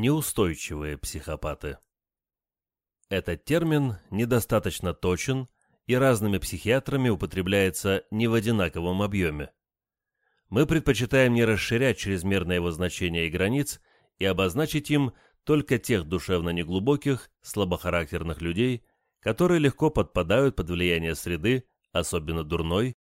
Неустойчивые психопаты. Этот термин недостаточно точен и разными психиатрами употребляется не в одинаковом объеме. Мы предпочитаем не расширять чрезмерно его значение и границ и обозначить им только тех душевно неглубоких, слабохарактерных людей, которые легко подпадают под влияние среды, особенно дурной,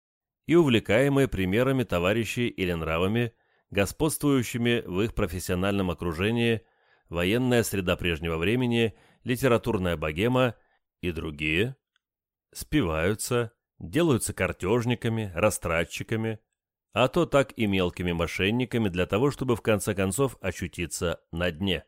и увлекаемые примерами товарищей или нравами, господствующими в их профессиональном окружении – военная среда прежнего времени, литературная богема и другие, спиваются, делаются картежниками, растратчиками, а то так и мелкими мошенниками для того, чтобы в конце концов очутиться на дне.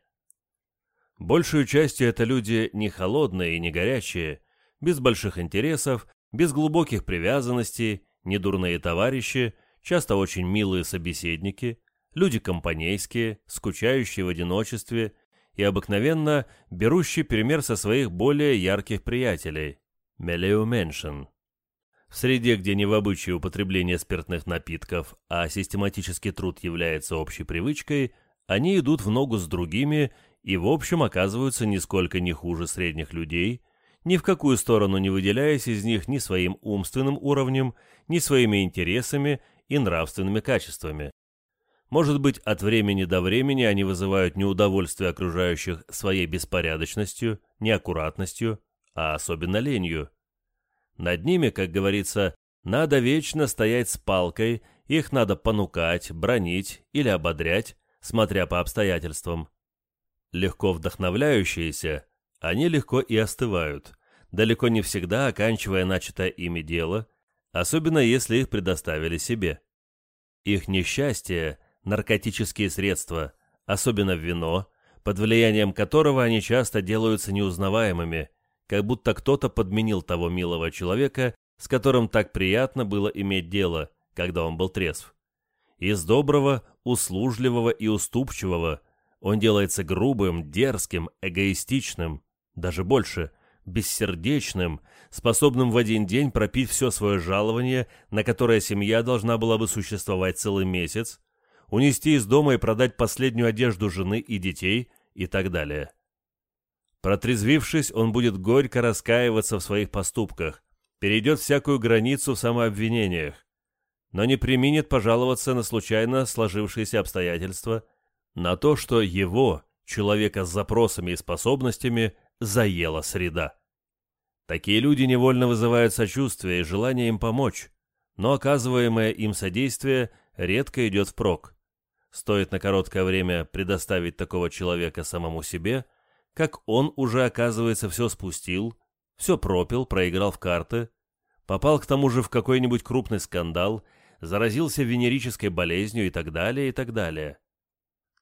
Большую частью это люди не холодные и не горячие, без больших интересов, без глубоких привязанностей, не дурные товарищи, часто очень милые собеседники, люди компанейские, скучающие в одиночестве и обыкновенно берущие пример со своих более ярких приятелей – мелеуменшен. В среде, где не в обычае употребление спиртных напитков, а систематический труд является общей привычкой, они идут в ногу с другими и в общем оказываются нисколько не хуже средних людей, ни в какую сторону не выделяясь из них ни своим умственным уровнем, ни своими интересами и нравственными качествами. Может быть, от времени до времени они вызывают неудовольствие окружающих своей беспорядочностью, неаккуратностью, а особенно ленью. Над ними, как говорится, надо вечно стоять с палкой, их надо понукать, бронить или ободрять, смотря по обстоятельствам. Легко вдохновляющиеся, они легко и остывают, далеко не всегда оканчивая начатое ими дело, особенно если их предоставили себе. Их несчастье – наркотические средства, особенно вино, под влиянием которого они часто делаются неузнаваемыми, как будто кто-то подменил того милого человека, с которым так приятно было иметь дело, когда он был трезв. Из доброго, услужливого и уступчивого он делается грубым, дерзким, эгоистичным, даже больше, бессердечным, способным в один день пропить все свое жалование, на которое семья должна была бы существовать целый месяц, унести из дома и продать последнюю одежду жены и детей и так далее. Протрезвившись, он будет горько раскаиваться в своих поступках, перейдет всякую границу в самообвинениях, но не применит пожаловаться на случайно сложившиеся обстоятельства, на то, что его, человека с запросами и способностями, заела среда. Такие люди невольно вызывают сочувствие и желание им помочь, но оказываемое им содействие редко идет впрок. Стоит на короткое время предоставить такого человека самому себе, как он уже, оказывается, все спустил, все пропил, проиграл в карты, попал к тому же в какой-нибудь крупный скандал, заразился венерической болезнью и так далее, и так далее.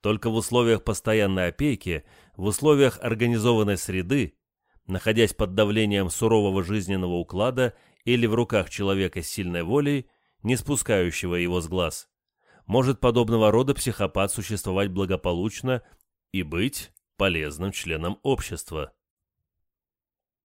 Только в условиях постоянной опеки, в условиях организованной среды, находясь под давлением сурового жизненного уклада или в руках человека с сильной волей, не спускающего его с глаз, может подобного рода психопат существовать благополучно и быть полезным членом общества.